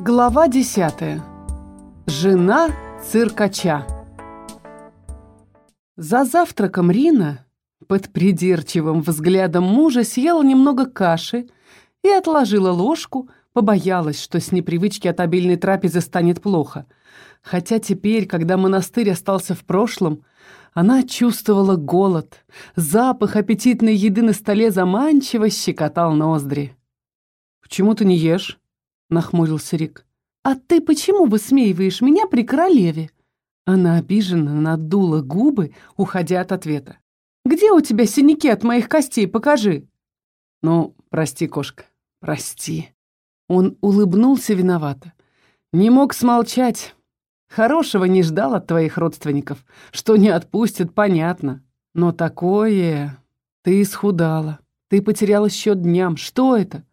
Глава десятая. Жена циркача. За завтраком Рина под придирчивым взглядом мужа съела немного каши и отложила ложку, побоялась, что с непривычки от обильной трапезы станет плохо. Хотя теперь, когда монастырь остался в прошлом, она чувствовала голод. Запах аппетитной еды на столе заманчиво щекотал ноздри. «Почему ты не ешь?» — нахмурился Рик. «А ты почему высмеиваешь меня при королеве?» Она обиженно надула губы, уходя от ответа. «Где у тебя синяки от моих костей? Покажи!» «Ну, прости, кошка, прости». Он улыбнулся виновато. «Не мог смолчать. Хорошего не ждал от твоих родственников. Что не отпустят, понятно. Но такое... Ты исхудала. Ты потеряла счет дням. Что это?»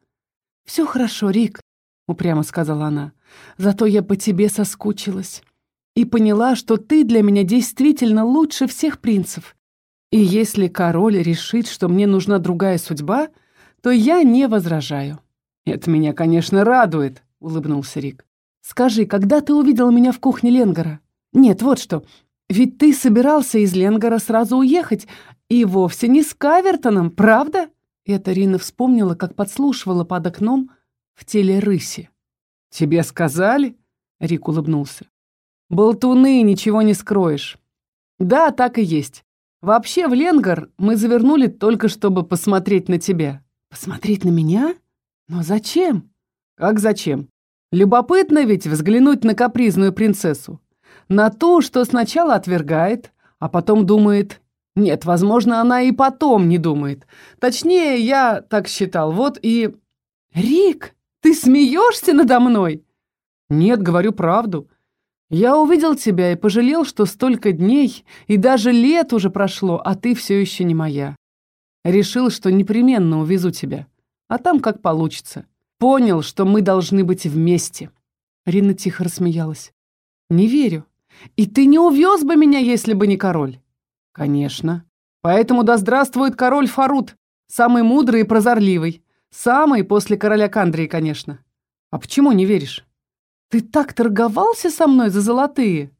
«Все хорошо, Рик. — упрямо сказала она. «Зато я по тебе соскучилась и поняла, что ты для меня действительно лучше всех принцев. И если король решит, что мне нужна другая судьба, то я не возражаю». «Это меня, конечно, радует», — улыбнулся Рик. «Скажи, когда ты увидел меня в кухне Ленгора? Нет, вот что. Ведь ты собирался из Ленгора сразу уехать, и вовсе не с Кавертоном, правда?» Это Рина вспомнила, как подслушивала под окном в теле рыси. «Тебе сказали?» — Рик улыбнулся. «Болтуны, ничего не скроешь». «Да, так и есть. Вообще в Ленгар мы завернули только, чтобы посмотреть на тебя». «Посмотреть на меня? Но зачем?» «Как зачем? Любопытно ведь взглянуть на капризную принцессу. На ту, что сначала отвергает, а потом думает... Нет, возможно, она и потом не думает. Точнее, я так считал. Вот и... Рик, ты смеешься надо мной? Нет, говорю правду. Я увидел тебя и пожалел, что столько дней и даже лет уже прошло, а ты все еще не моя. Решил, что непременно увезу тебя. А там как получится. Понял, что мы должны быть вместе. Рина тихо рассмеялась. Не верю. И ты не увез бы меня, если бы не король? Конечно. Поэтому да здравствует король Фарут, самый мудрый и прозорливый. Самый после короля Кандрии, конечно. А почему не веришь? Ты так торговался со мной за золотые.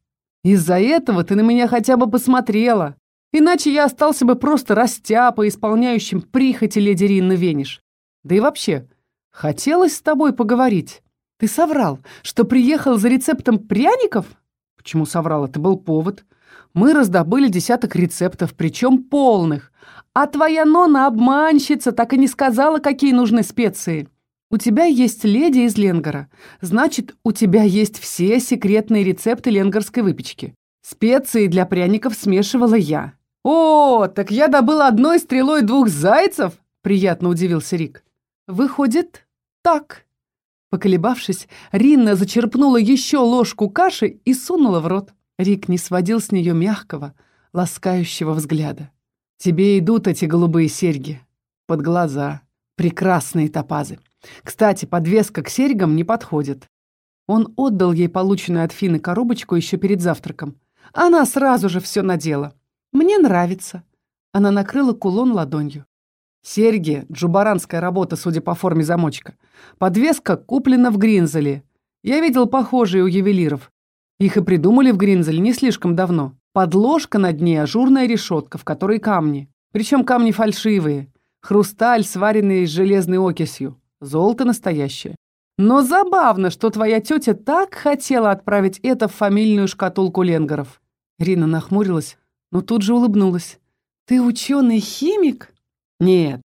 Из-за этого ты на меня хотя бы посмотрела. Иначе я остался бы просто растяпа, исполняющим прихоти леди Ринны Вениш. Да и вообще, хотелось с тобой поговорить. Ты соврал, что приехал за рецептом пряников? Почему соврал? Это был повод. Мы раздобыли десяток рецептов, причем полных. А твоя Нона обманщица, так и не сказала, какие нужны специи. У тебя есть леди из Ленгора. Значит, у тебя есть все секретные рецепты ленгорской выпечки. Специи для пряников смешивала я. О, так я добыла одной стрелой двух зайцев? Приятно удивился Рик. Выходит, так. Поколебавшись, Ринна зачерпнула еще ложку каши и сунула в рот. Рик не сводил с нее мягкого, ласкающего взгляда. «Тебе идут эти голубые серьги. Под глаза. Прекрасные топазы. Кстати, подвеска к серьгам не подходит». Он отдал ей полученную от Фины коробочку еще перед завтраком. Она сразу же все надела. «Мне нравится». Она накрыла кулон ладонью. Серьги — джубаранская работа, судя по форме замочка. Подвеска куплена в Гринзеле. Я видел похожие у ювелиров. Их и придумали в Гринзеле не слишком давно. Подложка на дне, ажурная решетка, в которой камни. Причем камни фальшивые. Хрусталь, сваренный с железной окисью. Золото настоящее. Но забавно, что твоя тетя так хотела отправить это в фамильную шкатулку Ленгаров. Рина нахмурилась, но тут же улыбнулась. Ты ученый-химик? Нет.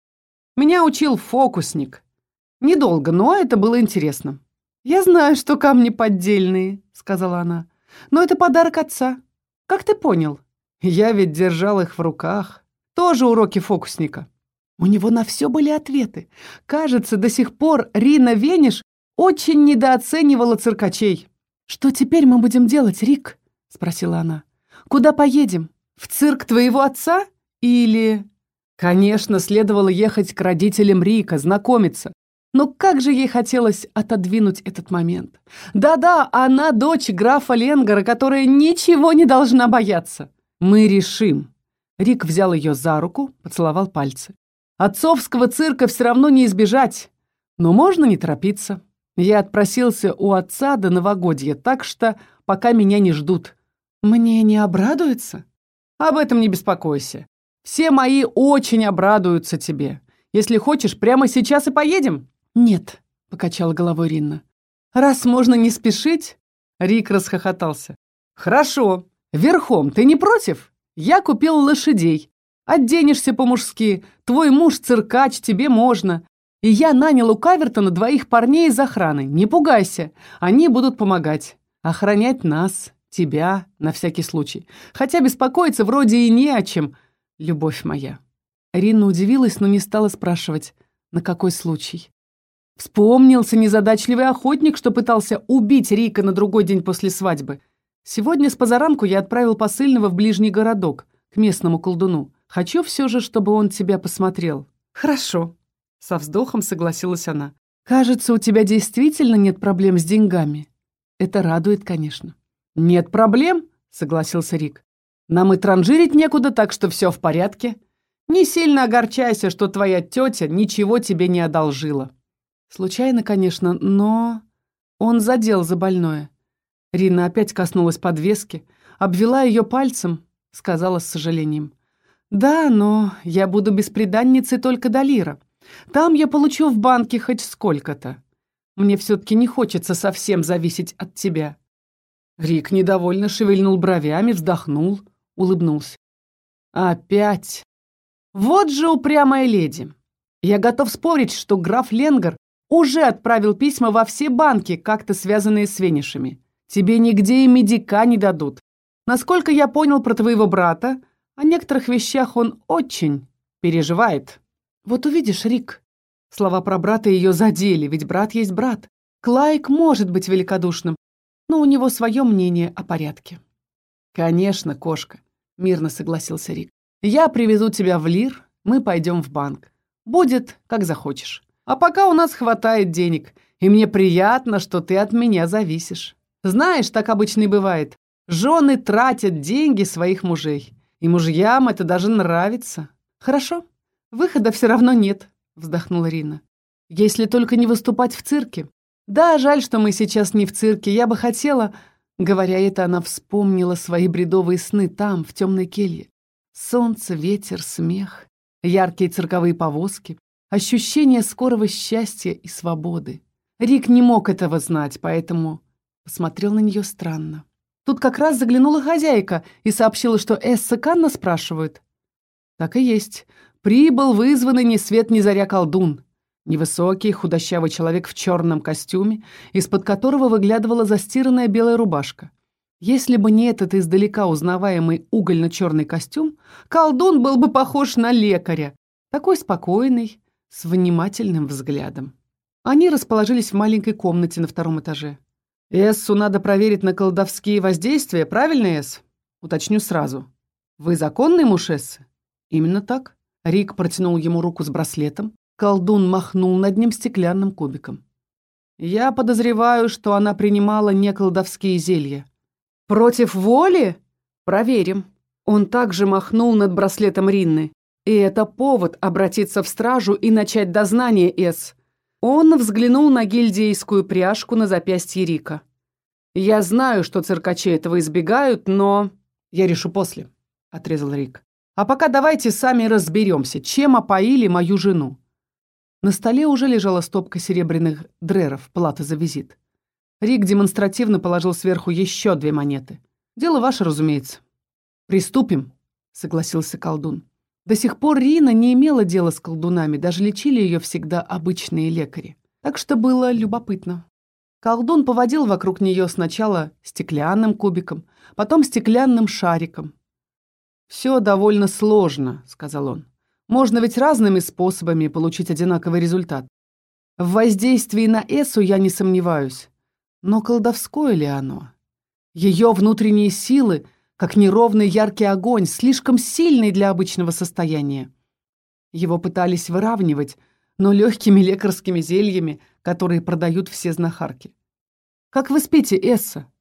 Меня учил фокусник. Недолго, но это было интересно. «Я знаю, что камни поддельные», — сказала она. «Но это подарок отца. Как ты понял?» «Я ведь держал их в руках. Тоже уроки фокусника». У него на все были ответы. Кажется, до сих пор Рина Вениш очень недооценивала циркачей. «Что теперь мы будем делать, Рик?» — спросила она. «Куда поедем? В цирк твоего отца? Или...» Конечно, следовало ехать к родителям Рика, знакомиться. Но как же ей хотелось отодвинуть этот момент. Да-да, она дочь графа Ленгара, которая ничего не должна бояться. Мы решим. Рик взял ее за руку, поцеловал пальцы. Отцовского цирка все равно не избежать. Но можно не торопиться. Я отпросился у отца до новогодья, так что пока меня не ждут. Мне не обрадуется? Об этом не беспокойся. Все мои очень обрадуются тебе. Если хочешь, прямо сейчас и поедем?» «Нет», — покачала головой Ринна. «Раз можно не спешить...» Рик расхохотался. «Хорошо. Верхом ты не против? Я купил лошадей. Оденешься по-мужски. Твой муж циркач, тебе можно. И я нанял у Кавертона двоих парней из охраны. Не пугайся. Они будут помогать. Охранять нас, тебя, на всякий случай. Хотя беспокоиться вроде и не о чем, любовь моя». Ринна удивилась, но не стала спрашивать, на какой случай. Вспомнился незадачливый охотник, что пытался убить Рика на другой день после свадьбы. Сегодня с позаранку я отправил посыльного в ближний городок, к местному колдуну. Хочу все же, чтобы он тебя посмотрел. Хорошо. Со вздохом согласилась она. Кажется, у тебя действительно нет проблем с деньгами. Это радует, конечно. Нет проблем, согласился Рик. Нам и транжирить некуда, так что все в порядке. Не сильно огорчайся, что твоя тетя ничего тебе не одолжила. Случайно, конечно, но... Он задел за больное. Рина опять коснулась подвески, обвела ее пальцем, сказала с сожалением. «Да, но я буду бесприданницей только до лира. Там я получу в банке хоть сколько-то. Мне все-таки не хочется совсем зависеть от тебя». Рик недовольно шевельнул бровями, вздохнул, улыбнулся. «Опять!» Вот же упрямая леди. Я готов спорить, что граф Ленгар уже отправил письма во все банки, как-то связанные с Венишами. Тебе нигде и медика не дадут. Насколько я понял про твоего брата, о некоторых вещах он очень переживает. Вот увидишь, Рик. Слова про брата ее задели, ведь брат есть брат. Клайк может быть великодушным, но у него свое мнение о порядке. Конечно, кошка, мирно согласился Рик. Я привезу тебя в Лир, мы пойдем в банк. Будет, как захочешь. А пока у нас хватает денег, и мне приятно, что ты от меня зависишь. Знаешь, так обычно и бывает. Жены тратят деньги своих мужей. И мужьям это даже нравится. Хорошо, выхода все равно нет, вздохнула Рина. Если только не выступать в цирке. Да, жаль, что мы сейчас не в цирке. Я бы хотела... Говоря это, она вспомнила свои бредовые сны там, в темной келье. Солнце, ветер, смех, яркие цирковые повозки, ощущение скорого счастья и свободы. Рик не мог этого знать, поэтому посмотрел на нее странно. Тут как раз заглянула хозяйка и сообщила, что Эсса Канна спрашивают. Так и есть. Прибыл вызванный ни свет ни заря колдун. Невысокий, худощавый человек в черном костюме, из-под которого выглядывала застиранная белая рубашка. Если бы не этот издалека узнаваемый угольно-черный костюм, колдун был бы похож на лекаря, такой спокойный, с внимательным взглядом. Они расположились в маленькой комнате на втором этаже. «Эссу надо проверить на колдовские воздействия, правильно, Эс?» «Уточню сразу. Вы законный муж Эссы?» «Именно так». Рик протянул ему руку с браслетом. Колдун махнул над ним стеклянным кубиком. «Я подозреваю, что она принимала не колдовские зелья. «Против воли? Проверим». Он также махнул над браслетом Ринны. И это повод обратиться в стражу и начать дознание С. Он взглянул на гильдейскую пряжку на запястье Рика. «Я знаю, что циркачи этого избегают, но...» «Я решу после», — отрезал Рик. «А пока давайте сами разберемся, чем опоили мою жену». На столе уже лежала стопка серебряных дреров, плата за визит. Рик демонстративно положил сверху еще две монеты. «Дело ваше, разумеется». «Приступим», — согласился колдун. До сих пор Рина не имела дела с колдунами, даже лечили ее всегда обычные лекари. Так что было любопытно. Колдун поводил вокруг нее сначала стеклянным кубиком, потом стеклянным шариком. «Все довольно сложно», — сказал он. «Можно ведь разными способами получить одинаковый результат. В воздействии на Эсу я не сомневаюсь. Но колдовское ли оно? Ее внутренние силы, как неровный яркий огонь, слишком сильный для обычного состояния. Его пытались выравнивать, но легкими лекарскими зельями, которые продают все знахарки. «Как вы спите, Эсса?»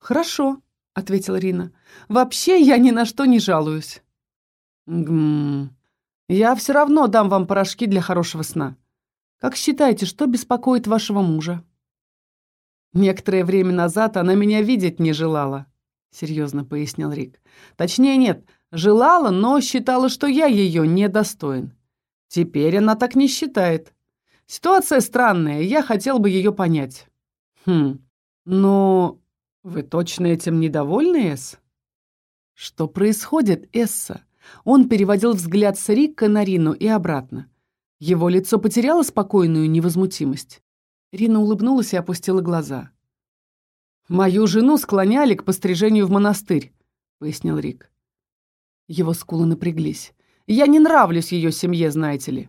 «Хорошо», — ответила Рина. «Вообще я ни на что не жалуюсь». «Гм... Я все равно дам вам порошки для хорошего сна. Как считаете, что беспокоит вашего мужа?» Некоторое время назад она меня видеть не желала, серьезно пояснил Рик. Точнее, нет, желала, но считала, что я ее недостоин. Теперь она так не считает. Ситуация странная, я хотел бы ее понять. Хм, но вы точно этим недовольны, Эс? Что происходит, Эсса? Он переводил взгляд с Рика на Рину и обратно. Его лицо потеряло спокойную невозмутимость. Рина улыбнулась и опустила глаза. «Мою жену склоняли к пострижению в монастырь», — пояснил Рик. Его скулы напряглись. «Я не нравлюсь ее семье, знаете ли.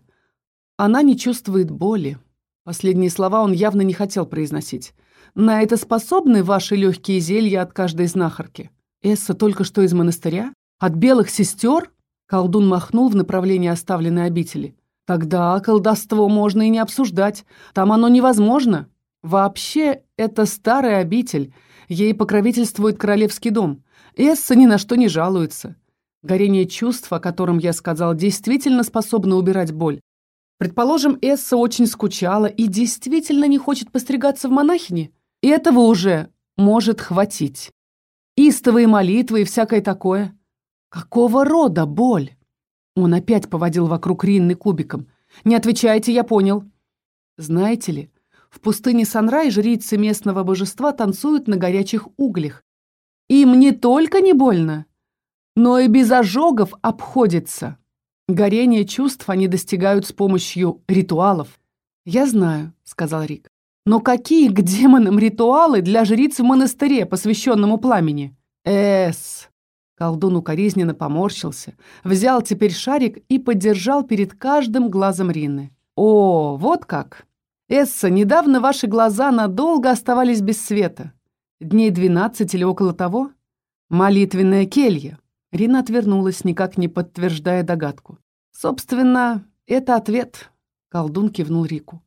Она не чувствует боли». Последние слова он явно не хотел произносить. «На это способны ваши легкие зелья от каждой знахарки? Эсса только что из монастыря? От белых сестер?» Колдун махнул в направлении оставленной обители. «Тогда колдовство можно и не обсуждать. Там оно невозможно. Вообще, это старая обитель. Ей покровительствует королевский дом. Эсса ни на что не жалуется. Горение чувств, о котором я сказал, действительно способно убирать боль. Предположим, Эсса очень скучала и действительно не хочет постригаться в монахине. Этого уже может хватить. Истовые молитвы и всякое такое. Какого рода боль? Он опять поводил вокруг Ринны кубиком. «Не отвечайте, я понял». Знаете ли, в пустыне Санрай жрицы местного божества танцуют на горячих углях. Им не только не больно, но и без ожогов обходится. Горение чувств они достигают с помощью ритуалов. «Я знаю», — сказал Рик. «Но какие к демонам ритуалы для жриц в монастыре, посвященному пламени?» «Эс!» Колдун укоризненно поморщился, взял теперь шарик и подержал перед каждым глазом Рины. «О, вот как! Эсса, недавно ваши глаза надолго оставались без света. Дней двенадцать или около того? Молитвенная келья». Рина отвернулась, никак не подтверждая догадку. «Собственно, это ответ», — колдун кивнул Рику.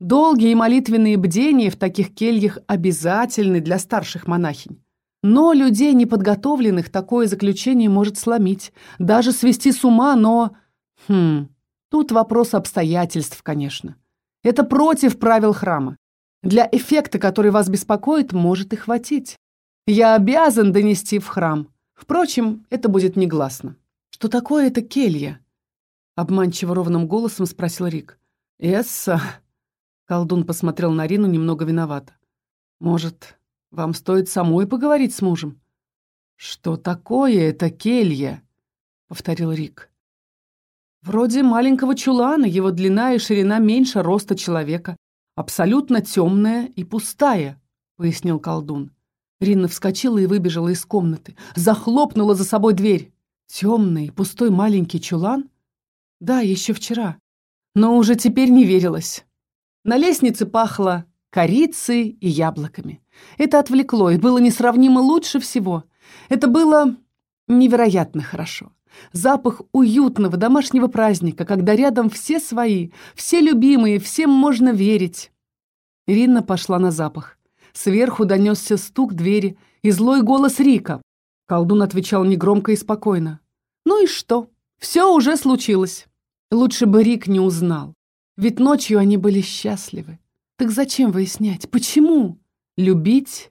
«Долгие молитвенные бдения в таких кельях обязательны для старших монахинь. Но людей неподготовленных такое заключение может сломить, даже свести с ума, но... Хм, тут вопрос обстоятельств, конечно. Это против правил храма. Для эффекта, который вас беспокоит, может и хватить. Я обязан донести в храм. Впрочем, это будет негласно. Что такое это келья? Обманчиво ровным голосом спросил Рик. Эсса... Колдун посмотрел на Рину немного виновато. Может, вам стоит самой поговорить с мужем». «Что такое это келья?» — повторил Рик. «Вроде маленького чулана, его длина и ширина меньше роста человека. Абсолютно темная и пустая», — пояснил колдун. Ринна вскочила и выбежала из комнаты. Захлопнула за собой дверь. Темный, пустой маленький чулан? Да, еще вчера. Но уже теперь не верилось. На лестнице пахло корицей и яблоками. Это отвлекло и было несравнимо лучше всего. Это было невероятно хорошо. Запах уютного домашнего праздника, когда рядом все свои, все любимые, всем можно верить. Ринна пошла на запах. Сверху донесся стук двери и злой голос Рика. Колдун отвечал негромко и спокойно. «Ну и что? Все уже случилось. Лучше бы Рик не узнал. Ведь ночью они были счастливы. Так зачем выяснять? Почему? Любить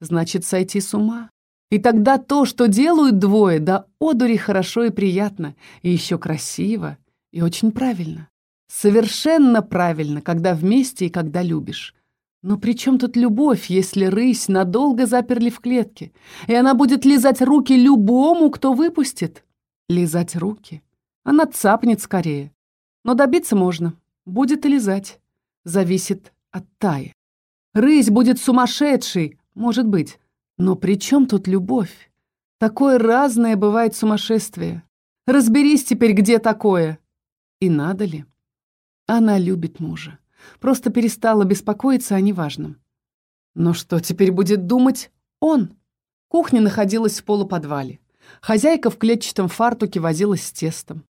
значит сойти с ума. И тогда то, что делают двое, да одури хорошо и приятно, и еще красиво, и очень правильно. Совершенно правильно, когда вместе и когда любишь. Но при чем тут любовь, если рысь надолго заперли в клетке, и она будет лизать руки любому, кто выпустит? Лизать руки? Она цапнет скорее. Но добиться можно. Будет и лизать. Зависит от Таи. Рысь будет сумасшедшей, может быть. Но при чем тут любовь? Такое разное бывает сумасшествие. Разберись теперь, где такое. И надо ли? Она любит мужа. Просто перестала беспокоиться о неважном. Но что теперь будет думать он? Кухня находилась в полуподвале. Хозяйка в клетчатом фартуке возилась с тестом.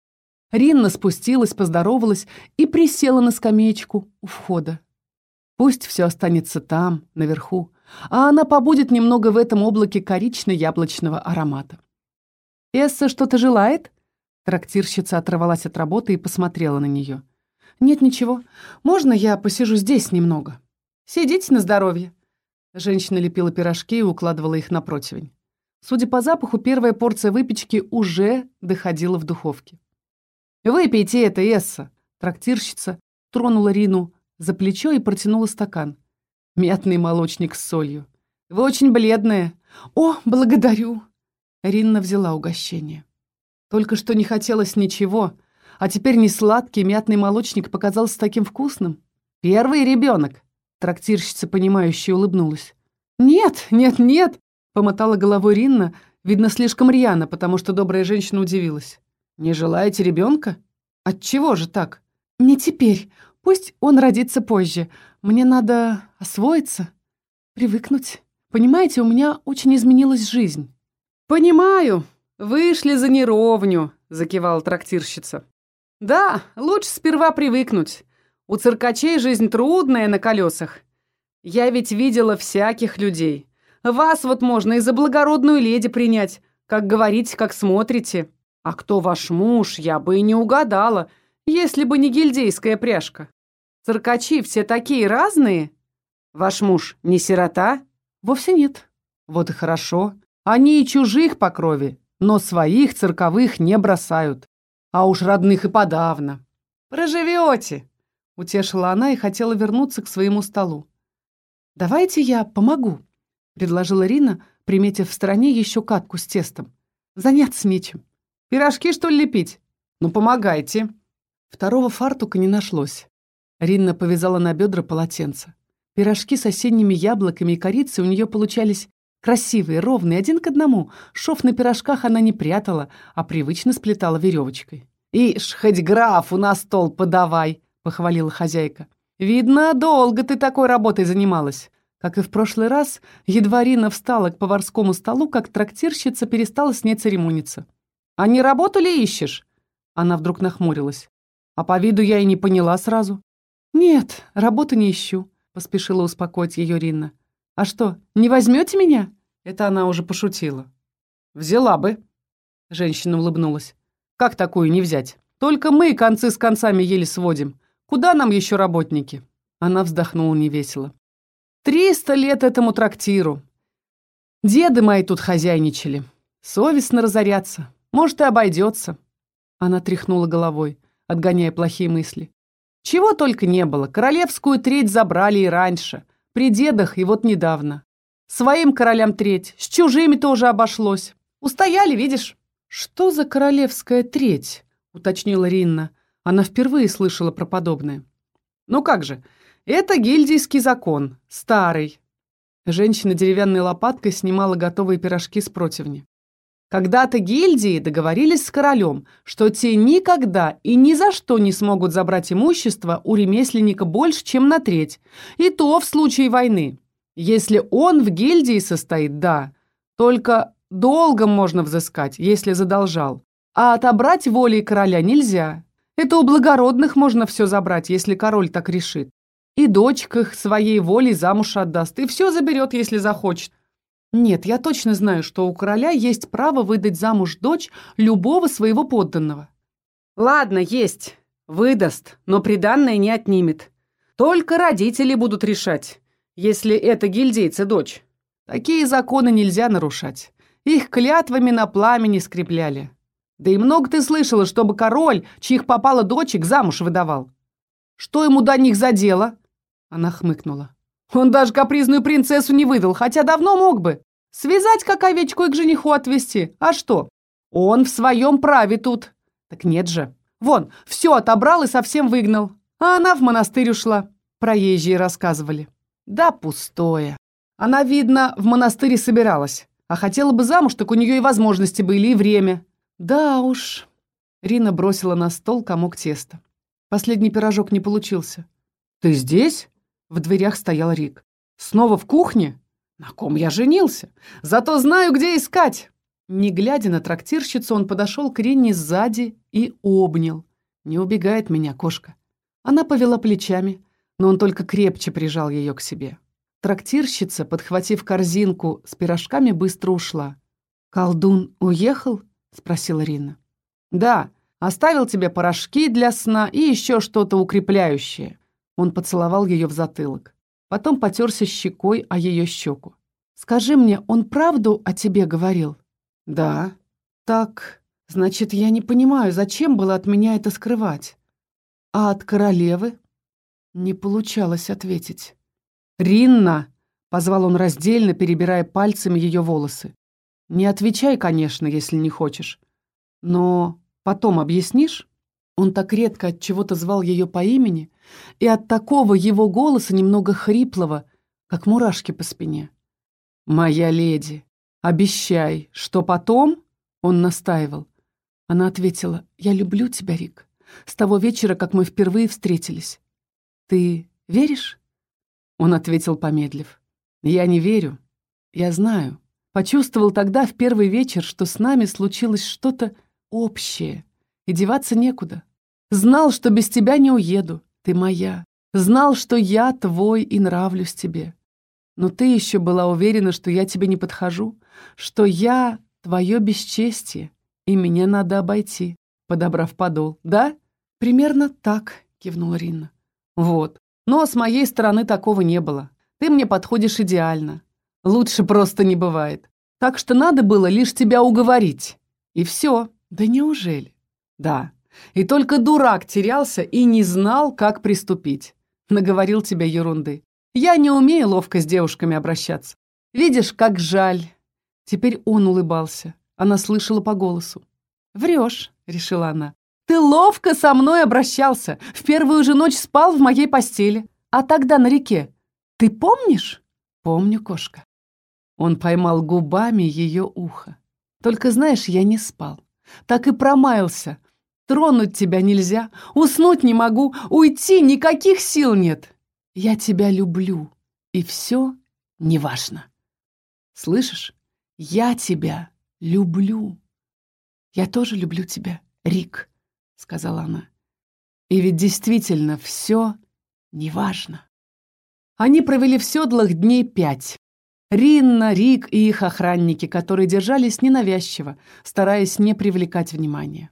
Ринна спустилась, поздоровалась и присела на скамеечку у входа. Пусть все останется там, наверху, а она побудет немного в этом облаке корично-яблочного аромата. «Эсса что-то желает?» Трактирщица оторвалась от работы и посмотрела на нее. «Нет, ничего. Можно я посижу здесь немного?» «Сидите на здоровье». Женщина лепила пирожки и укладывала их на противень. Судя по запаху, первая порция выпечки уже доходила в духовке. «Выпейте это, Эсса!» Трактирщица тронула Рину за плечо и протянула стакан. Мятный молочник с солью. «Вы очень бледная!» «О, благодарю!» Ринна взяла угощение. Только что не хотелось ничего, а теперь несладкий мятный молочник показался таким вкусным. «Первый ребенок!» Трактирщица, понимающе улыбнулась. «Нет, нет, нет!» — помотала головой Ринна, видно, слишком рьяно, потому что добрая женщина удивилась. «Не желаете ребенка? Отчего же так?» «Не теперь. Пусть он родится позже. Мне надо освоиться, привыкнуть. Понимаете, у меня очень изменилась жизнь». «Понимаю. Вышли за неровню», — закивала трактирщица. «Да, лучше сперва привыкнуть. У циркачей жизнь трудная на колесах. Я ведь видела всяких людей. Вас вот можно и за благородную леди принять, как говорите, как смотрите. А кто ваш муж, я бы и не угадала, если бы не гильдейская пряжка. Циркачи все такие разные. Ваш муж не сирота? Вовсе нет. Вот и хорошо. Они и чужих по крови, но своих цирковых не бросают. А уж родных и подавно. Проживете, утешила она и хотела вернуться к своему столу. «Давайте я помогу», — предложила Рина, приметив в стороне еще катку с тестом. «Заняться нечем. Пирожки, что ли, лепить? Ну, помогайте». Второго фартука не нашлось. Ринна повязала на бедра полотенце. Пирожки с осенними яблоками и корицей у нее получались красивые, ровные, один к одному. Шов на пирожках она не прятала, а привычно сплетала веревочкой. «Ишь, хоть графу на стол подавай!» — похвалила хозяйка. «Видно, долго ты такой работой занималась». Как и в прошлый раз, едва Рина встала к поварскому столу, как трактирщица перестала с ней церемониться. «А не работу ли ищешь?» Она вдруг нахмурилась. «А по виду я и не поняла сразу». «Нет, работу не ищу», — поспешила успокоить ее Рина. «А что, не возьмете меня?» Это она уже пошутила. «Взяла бы». Женщина улыбнулась. «Как такую не взять? Только мы концы с концами еле сводим. Куда нам еще работники?» Она вздохнула невесело. «Триста лет этому трактиру. Деды мои тут хозяйничали. Совестно разоряться. Может, и обойдется». Она тряхнула головой, отгоняя плохие мысли. «Чего только не было. Королевскую треть забрали и раньше. При дедах и вот недавно. Своим королям треть, с чужими тоже обошлось. Устояли, видишь?» «Что за королевская треть?» — уточнила Ринна. Она впервые слышала про подобное. «Ну как же, это гильдийский закон, старый». Женщина деревянной лопаткой снимала готовые пирожки с противня. Когда-то гильдии договорились с королем, что те никогда и ни за что не смогут забрать имущество у ремесленника больше, чем на треть, и то в случае войны. Если он в гильдии состоит, да, только долгом можно взыскать, если задолжал, а отобрать волей короля нельзя. Это у благородных можно все забрать, если король так решит. И дочка их своей волей замуж отдаст, и все заберет, если захочет. Нет, я точно знаю, что у короля есть право выдать замуж дочь любого своего подданного. Ладно, есть. Выдаст, но приданное не отнимет. Только родители будут решать, если это гильдейца дочь. Такие законы нельзя нарушать. Их клятвами на пламени скрепляли. Да и много ты слышала, чтобы король, чьих попала дочек, замуж выдавал. Что ему до них за дело?» Она хмыкнула. «Он даже капризную принцессу не выдал, хотя давно мог бы. Связать как овечку и к жениху отвезти. А что? Он в своем праве тут. Так нет же. Вон, все отобрал и совсем выгнал. А она в монастырь ушла. Проезжие рассказывали. Да пустое. Она, видно, в монастыре собиралась. А хотела бы замуж, так у нее и возможности были, и время. «Да уж». Рина бросила на стол комок теста. Последний пирожок не получился. «Ты здесь?» В дверях стоял Рик. «Снова в кухне? На ком я женился? Зато знаю, где искать!» Не глядя на трактирщицу, он подошел к Рине сзади и обнял. «Не убегает меня кошка». Она повела плечами, но он только крепче прижал ее к себе. Трактирщица, подхватив корзинку с пирожками, быстро ушла. «Колдун уехал?» спросила Рина. «Да, оставил тебе порошки для сна и еще что-то укрепляющее». Он поцеловал ее в затылок. Потом потерся щекой о ее щеку. «Скажи мне, он правду о тебе говорил?» «Да». «Так, значит, я не понимаю, зачем было от меня это скрывать?» «А от королевы?» Не получалось ответить. «Ринна!» — позвал он раздельно, перебирая пальцами ее волосы. «Не отвечай, конечно, если не хочешь. Но потом объяснишь?» Он так редко от чего-то звал ее по имени, и от такого его голоса немного хриплого, как мурашки по спине. «Моя леди, обещай, что потом...» Он настаивал. Она ответила, «Я люблю тебя, Рик, с того вечера, как мы впервые встретились. Ты веришь?» Он ответил, помедлив. «Я не верю. Я знаю. Почувствовал тогда, в первый вечер, что с нами случилось что-то общее, и деваться некуда. Знал, что без тебя не уеду, ты моя. Знал, что я твой и нравлюсь тебе. Но ты еще была уверена, что я тебе не подхожу, что я твое бесчестие, и меня надо обойти, подобрав подол, да? Примерно так, кивнула Ринна. Вот. Но с моей стороны такого не было. Ты мне подходишь идеально. Лучше просто не бывает. Так что надо было лишь тебя уговорить. И все. Да неужели? Да. И только дурак терялся и не знал, как приступить. Наговорил тебе ерунды. Я не умею ловко с девушками обращаться. Видишь, как жаль. Теперь он улыбался. Она слышала по голосу. «Врешь», — решила она. «Ты ловко со мной обращался. В первую же ночь спал в моей постели. А тогда на реке. Ты помнишь?» «Помню, кошка». Он поймал губами ее ухо. «Только знаешь, я не спал. Так и промаялся. Тронуть тебя нельзя, уснуть не могу, уйти никаких сил нет. Я тебя люблю, и все неважно. Слышишь? Я тебя люблю. Я тоже люблю тебя, Рик, сказала она. И ведь действительно все неважно. Они провели в седлах дней пять. Ринна, Рик и их охранники, которые держались ненавязчиво, стараясь не привлекать внимания.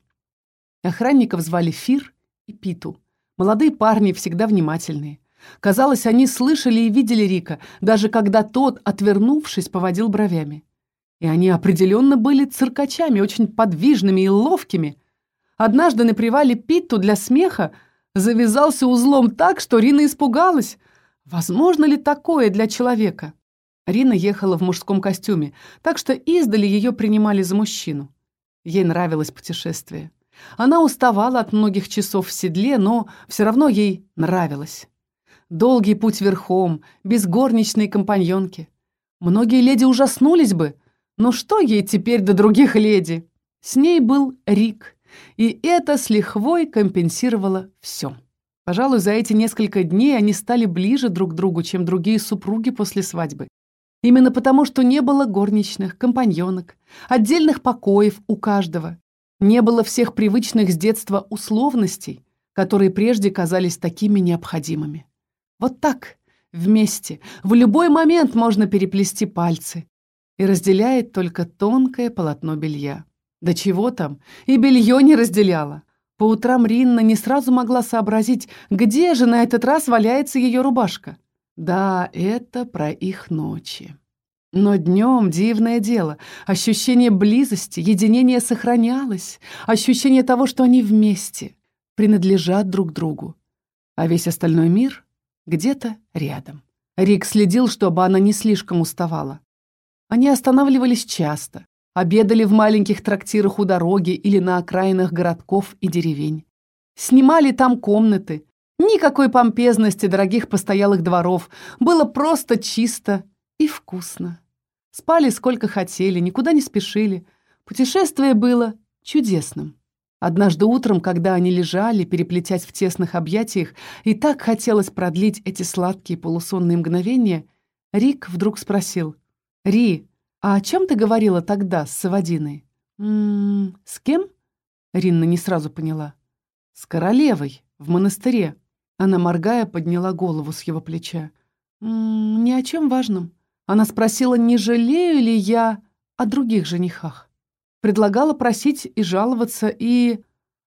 Охранников звали Фир и Питу. Молодые парни, всегда внимательные. Казалось, они слышали и видели Рика, даже когда тот, отвернувшись, поводил бровями. И они определенно были циркачами, очень подвижными и ловкими. Однажды на привале Питу для смеха завязался узлом так, что Рина испугалась. Возможно ли такое для человека? Рина ехала в мужском костюме, так что издали ее принимали за мужчину. Ей нравилось путешествие. Она уставала от многих часов в седле, но все равно ей нравилось. Долгий путь верхом, без горничной компаньонки. Многие леди ужаснулись бы, но что ей теперь до других леди? С ней был Рик, и это с лихвой компенсировало все. Пожалуй, за эти несколько дней они стали ближе друг к другу, чем другие супруги после свадьбы. Именно потому, что не было горничных, компаньонок, отдельных покоев у каждого, не было всех привычных с детства условностей, которые прежде казались такими необходимыми. Вот так, вместе, в любой момент можно переплести пальцы. И разделяет только тонкое полотно белья. Да чего там, и белье не разделяло. По утрам Ринна не сразу могла сообразить, где же на этот раз валяется ее рубашка. Да, это про их ночи. Но днем дивное дело. Ощущение близости, единения сохранялось. Ощущение того, что они вместе, принадлежат друг другу. А весь остальной мир где-то рядом. Рик следил, чтобы она не слишком уставала. Они останавливались часто, обедали в маленьких трактирах у дороги или на окраинах городков и деревень. Снимали там комнаты. Никакой помпезности дорогих постоялых дворов. Было просто чисто и вкусно. Спали сколько хотели, никуда не спешили. Путешествие было чудесным. Однажды утром, когда они лежали, переплетясь в тесных объятиях, и так хотелось продлить эти сладкие полусонные мгновения, Рик вдруг спросил. «Ри, а о чем ты говорила тогда с Савадиной?» «М «М-м, «С кем?» Ринна не сразу поняла. «С королевой, в монастыре». Она, моргая, подняла голову с его плеча. «М -м, «Ни о чем важном. Она спросила, не жалею ли я о других женихах. Предлагала просить и жаловаться, и...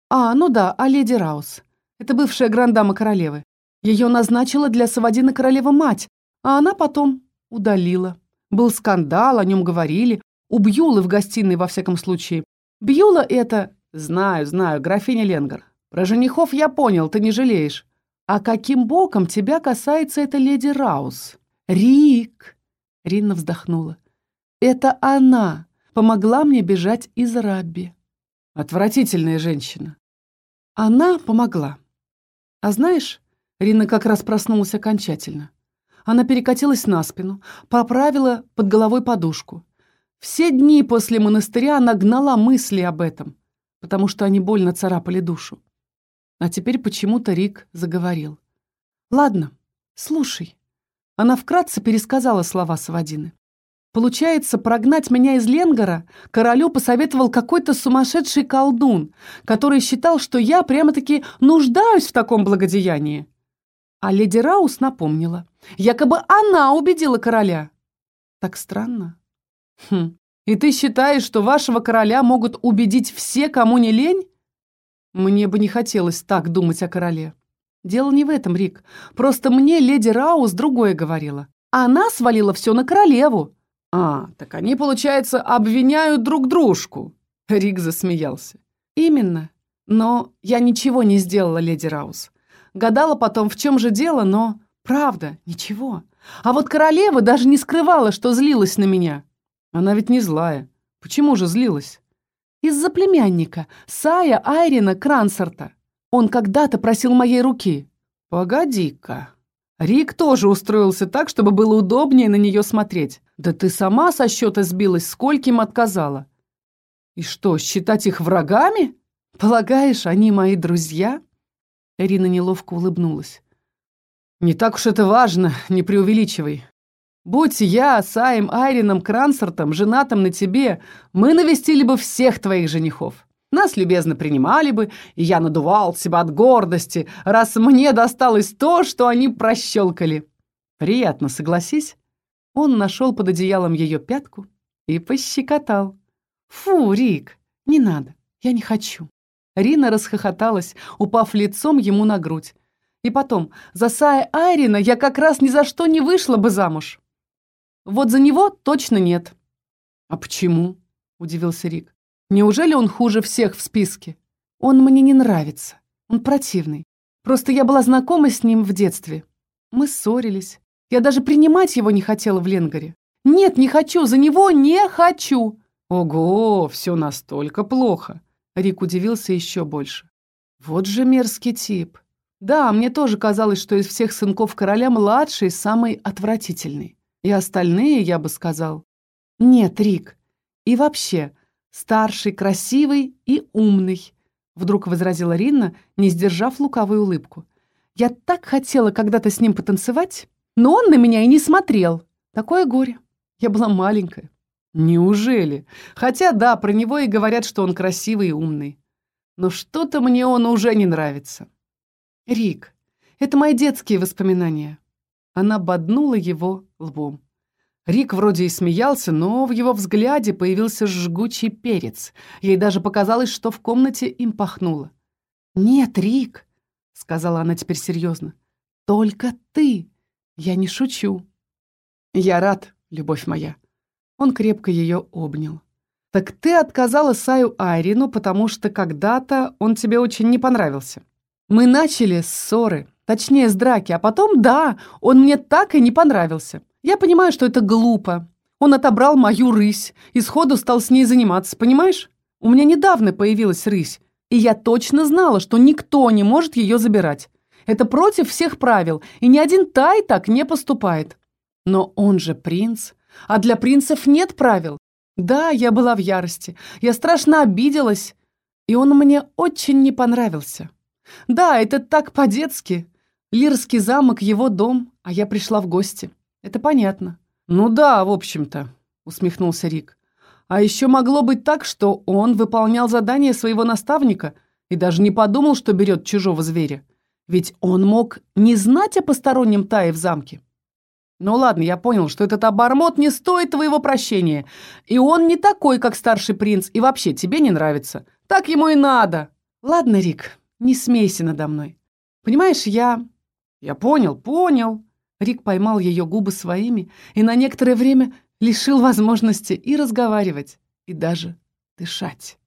А, ну да, о леди Раус. Это бывшая грандама королевы. Ее назначила для Савадина королева мать, А она потом удалила. Был скандал, о нем говорили. У Бьюлы в гостиной, во всяком случае. Бьюла это... Знаю, знаю, графиня Ленгар. Про женихов я понял, ты не жалеешь. А каким боком тебя касается эта леди Раус? Рик! Ринна вздохнула. Это она помогла мне бежать из Рабби. Отвратительная женщина. Она помогла. А знаешь, Рина как раз проснулась окончательно. Она перекатилась на спину, поправила под головой подушку. Все дни после монастыря она гнала мысли об этом, потому что они больно царапали душу. А теперь почему-то Рик заговорил. «Ладно, слушай». Она вкратце пересказала слова Савадины. Получается, прогнать меня из Ленгора королю посоветовал какой-то сумасшедший колдун, который считал, что я прямо-таки нуждаюсь в таком благодеянии. А леди Раус напомнила. Якобы она убедила короля. Так странно. Хм. И ты считаешь, что вашего короля могут убедить все, кому не лень? Мне бы не хотелось так думать о короле. Дело не в этом, Рик. Просто мне леди Раус другое говорила. Она свалила все на королеву. А, так они, получается, обвиняют друг дружку. Рик засмеялся. Именно. Но я ничего не сделала, леди Раус. Гадала потом, в чем же дело, но... Правда, ничего. А вот королева даже не скрывала, что злилась на меня. Она ведь не злая. Почему же злилась? Из-за племянника, Сая Айрина Крансорта. Он когда-то просил моей руки. Погоди-ка. Рик тоже устроился так, чтобы было удобнее на нее смотреть. Да ты сама со счета сбилась, скольким отказала. И что, считать их врагами? Полагаешь, они мои друзья? Ирина неловко улыбнулась. Не так уж это важно, не преувеличивай. Будь я Саем Айрином Крансортом, женатым на тебе, мы навестили бы всех твоих женихов. Нас любезно принимали бы, и я надувал себя от гордости, раз мне досталось то, что они прощелкали. Приятно, согласись? Он нашел под одеялом ее пятку и пощекотал. Фу, Рик, не надо, я не хочу. Рина расхохоталась, упав лицом ему на грудь. И потом, за Сая Айрина я как раз ни за что не вышла бы замуж. Вот за него точно нет. А почему? Удивился Рик. Неужели он хуже всех в списке? Он мне не нравится. Он противный. Просто я была знакома с ним в детстве. Мы ссорились. Я даже принимать его не хотела в Ленгаре. Нет, не хочу, за него не хочу. Ого, все настолько плохо. Рик удивился еще больше. Вот же мерзкий тип. Да, мне тоже казалось, что из всех сынков короля младший самый отвратительный. И остальные, я бы сказал. Нет, Рик. И вообще, старший, красивый и умный. Вдруг возразила Ринна, не сдержав лукавую улыбку. Я так хотела когда-то с ним потанцевать, но он на меня и не смотрел. Такое горе. Я была маленькая. Неужели? Хотя да, про него и говорят, что он красивый и умный. Но что-то мне он уже не нравится. Рик, это мои детские воспоминания. Она боднула его лбом. Рик вроде и смеялся, но в его взгляде появился жгучий перец. Ей даже показалось, что в комнате им пахнуло. «Нет, Рик», — сказала она теперь серьезно, — «только ты. Я не шучу». «Я рад, любовь моя». Он крепко ее обнял. «Так ты отказала Саю Айрину, потому что когда-то он тебе очень не понравился. Мы начали ссоры, Точнее, с драки. А потом, да, он мне так и не понравился. Я понимаю, что это глупо. Он отобрал мою рысь и сходу стал с ней заниматься, понимаешь? У меня недавно появилась рысь, и я точно знала, что никто не может ее забирать. Это против всех правил, и ни один тай так не поступает. Но он же принц, а для принцев нет правил. Да, я была в ярости, я страшно обиделась, и он мне очень не понравился. Да, это так по-детски, Лирский замок — его дом, а я пришла в гости. Это понятно. Ну да, в общем-то, усмехнулся Рик. А еще могло быть так, что он выполнял задание своего наставника и даже не подумал, что берет чужого зверя. Ведь он мог не знать о постороннем Тае в замке. Ну ладно, я понял, что этот обормот не стоит твоего прощения. И он не такой, как старший принц, и вообще тебе не нравится. Так ему и надо. Ладно, Рик, не смейся надо мной. Понимаешь, я я понял, понял. Рик поймал ее губы своими и на некоторое время лишил возможности и разговаривать, и даже дышать.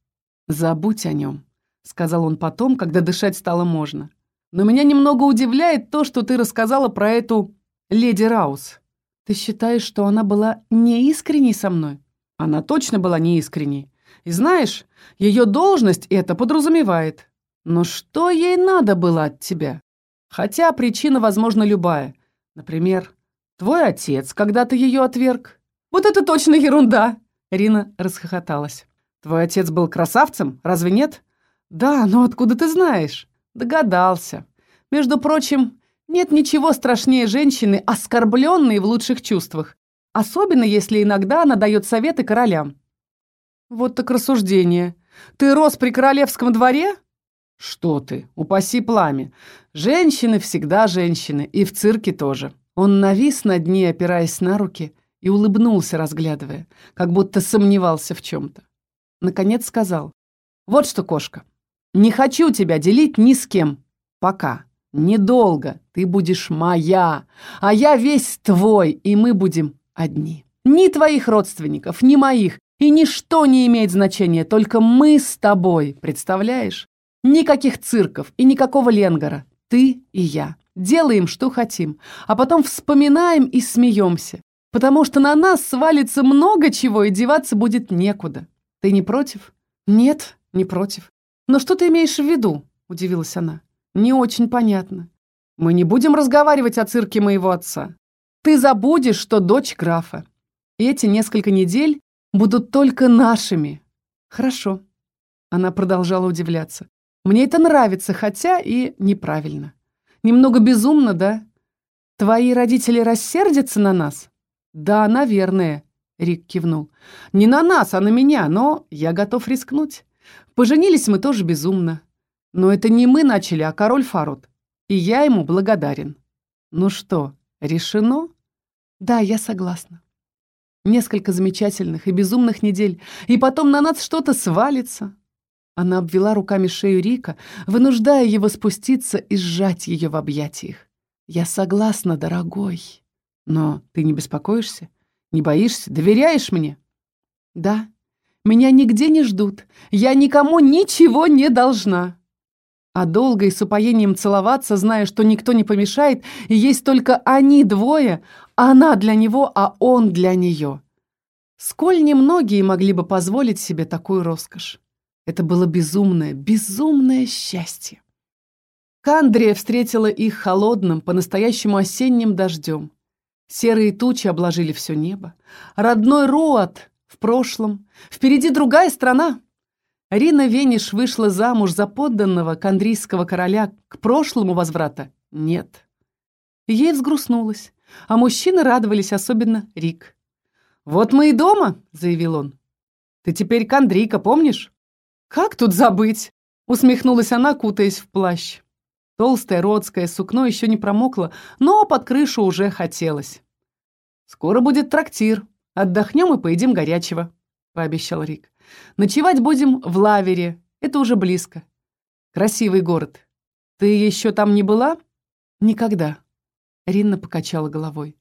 «Забудь о нем», — сказал он потом, когда дышать стало можно. «Но меня немного удивляет то, что ты рассказала про эту леди Раус. Ты считаешь, что она была неискренней со мной?» «Она точно была неискренней. И знаешь, ее должность это подразумевает. Но что ей надо было от тебя? Хотя причина, возможно, любая. Например, твой отец когда-то ее отверг. Вот это точно ерунда!» Рина расхохоталась. «Твой отец был красавцем, разве нет?» «Да, но откуда ты знаешь?» «Догадался. Между прочим, нет ничего страшнее женщины, оскорбленной в лучших чувствах. Особенно, если иногда она дает советы королям». «Вот так рассуждение. Ты рос при королевском дворе?» «Что ты? Упаси пламя. Женщины всегда женщины, и в цирке тоже». Он навис над ней, опираясь на руки, и улыбнулся, разглядывая, как будто сомневался в чем-то. Наконец сказал, «Вот что, кошка, не хочу тебя делить ни с кем. Пока. Недолго. Ты будешь моя, а я весь твой, и мы будем одни. Ни твоих родственников, ни моих, и ничто не имеет значения, только мы с тобой, представляешь? Никаких цирков и никакого Ленгора. Ты и я. Делаем, что хотим, а потом вспоминаем и смеемся, потому что на нас свалится много чего, и деваться будет некуда. Ты не против? Нет, не против. Но что ты имеешь в виду? Удивилась она. Не очень понятно. Мы не будем разговаривать о цирке моего отца. Ты забудешь, что дочь графа. Эти несколько недель будут только нашими. Хорошо. Она продолжала удивляться. Мне это нравится, хотя и неправильно. Немного безумно, да? Твои родители рассердятся на нас? Да, наверное, Рик кивнул. Не на нас, а на меня, но я готов рискнуть. Поженились мы тоже безумно. Но это не мы начали, а король Фарут. И я ему благодарен. Ну что, решено? Да, я согласна. Несколько замечательных и безумных недель, и потом на нас что-то свалится. Она обвела руками шею Рика, вынуждая его спуститься и сжать ее в объятиях. «Я согласна, дорогой. Но ты не беспокоишься? Не боишься? Доверяешь мне?» «Да. Меня нигде не ждут. Я никому ничего не должна». А долго и с упоением целоваться, зная, что никто не помешает, и есть только они двое, она для него, а он для нее. Сколь немногие могли бы позволить себе такую роскошь. Это было безумное, безумное счастье. Кандрия встретила их холодным, по-настоящему осенним дождем. Серые тучи обложили все небо. Родной Руат в прошлом. Впереди другая страна. Рина Вениш вышла замуж за подданного кандрийского короля. К прошлому возврата нет. Ей взгрустнулось, а мужчины радовались, особенно Рик. «Вот мы и дома», — заявил он. «Ты теперь кандрийка, помнишь?» «Как тут забыть?» — усмехнулась она, кутаясь в плащ. Толстое родское сукно еще не промокло, но под крышу уже хотелось. «Скоро будет трактир. Отдохнем и поедим горячего», — пообещал Рик. «Ночевать будем в Лавере. Это уже близко. Красивый город. Ты еще там не была?» «Никогда», — Ринна покачала головой.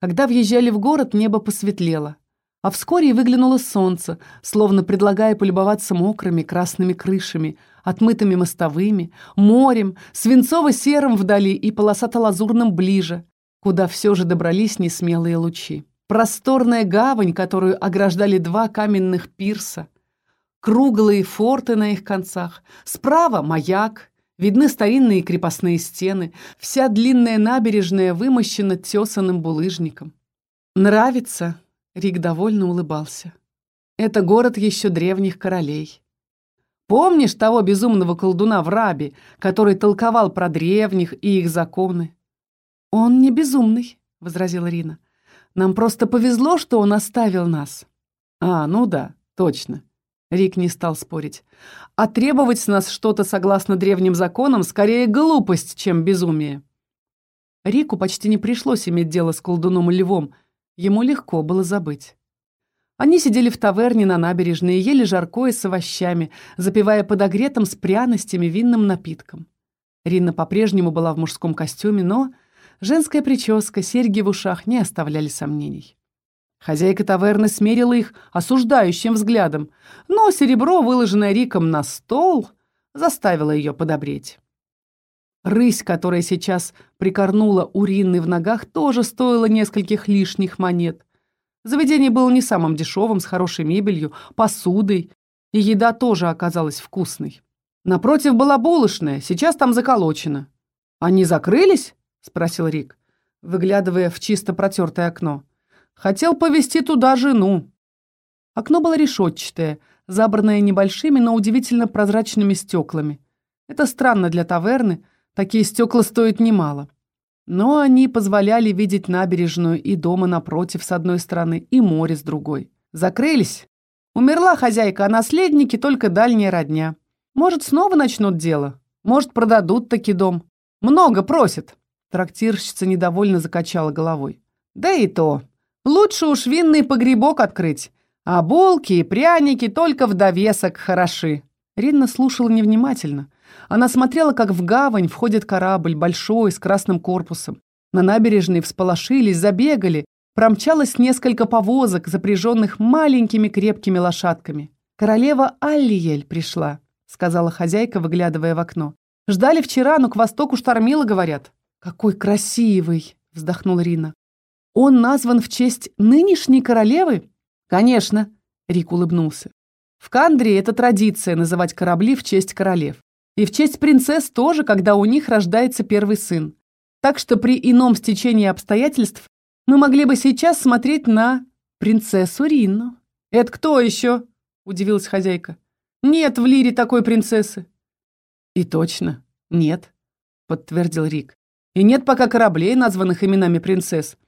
Когда въезжали в город, небо посветлело. А вскоре выглянуло солнце, словно предлагая полюбоваться мокрыми красными крышами, отмытыми мостовыми, морем, свинцово-серым вдали и полосато-лазурным ближе, куда все же добрались несмелые лучи. Просторная гавань, которую ограждали два каменных пирса, круглые форты на их концах, справа маяк, видны старинные крепостные стены, вся длинная набережная вымощена тесаным булыжником. «Нравится?» Рик довольно улыбался. «Это город еще древних королей. Помнишь того безумного колдуна в Рабе, который толковал про древних и их законы?» «Он не безумный», — возразила Рина. «Нам просто повезло, что он оставил нас». «А, ну да, точно». Рик не стал спорить. «А требовать с нас что-то согласно древним законам скорее глупость, чем безумие». Рику почти не пришлось иметь дело с колдуном Львом, Ему легко было забыть. Они сидели в таверне на набережной и ели жаркое с овощами, запивая подогретым с пряностями винным напитком. Рина по-прежнему была в мужском костюме, но Женская прическа, серьги в ушах не оставляли сомнений. Хозяйка таверны смерила их осуждающим взглядом, но серебро, выложенное Риком на стол, заставило ее подобреть. Рысь, которая сейчас прикорнула у Ринны в ногах, тоже стоила нескольких лишних монет. Заведение было не самым дешевым, с хорошей мебелью, посудой, и еда тоже оказалась вкусной. Напротив была булочная, сейчас там заколочено. «Они закрылись?» — спросил Рик, выглядывая в чисто протертое окно. «Хотел повезти туда жену». Окно было решетчатое, забранное небольшими, но удивительно прозрачными стеклами. Это странно для таверны, такие стекла стоят немало. Но они позволяли видеть набережную и дома напротив с одной стороны, и море с другой. Закрылись. Умерла хозяйка, а наследники только дальняя родня. Может, снова начнут дело? Может, продадут таки дом? Много просят. Трактирщица недовольно закачала головой. Да и то. Лучше уж винный погребок открыть. А булки и пряники только в довесок хороши. Ринна слушала невнимательно. Она смотрела, как в гавань входит корабль, большой, с красным корпусом. На набережной всполошились, забегали. Промчалось несколько повозок, запряженных маленькими крепкими лошадками. «Королева Аллиель пришла», — сказала хозяйка, выглядывая в окно. «Ждали вчера, но к востоку штормило, говорят». «Какой красивый!» — вздохнула Рина. «Он назван в честь нынешней королевы?» «Конечно», — Рик улыбнулся. «В Кандрии это традиция называть корабли в честь королев. И в честь принцесс тоже, когда у них рождается первый сын. Так что при ином стечении обстоятельств мы могли бы сейчас смотреть на принцессу Ринну. «Это кто еще?» – удивилась хозяйка. «Нет в Лире такой принцессы». «И точно, нет», – подтвердил Рик. «И нет пока кораблей, названных именами принцесс.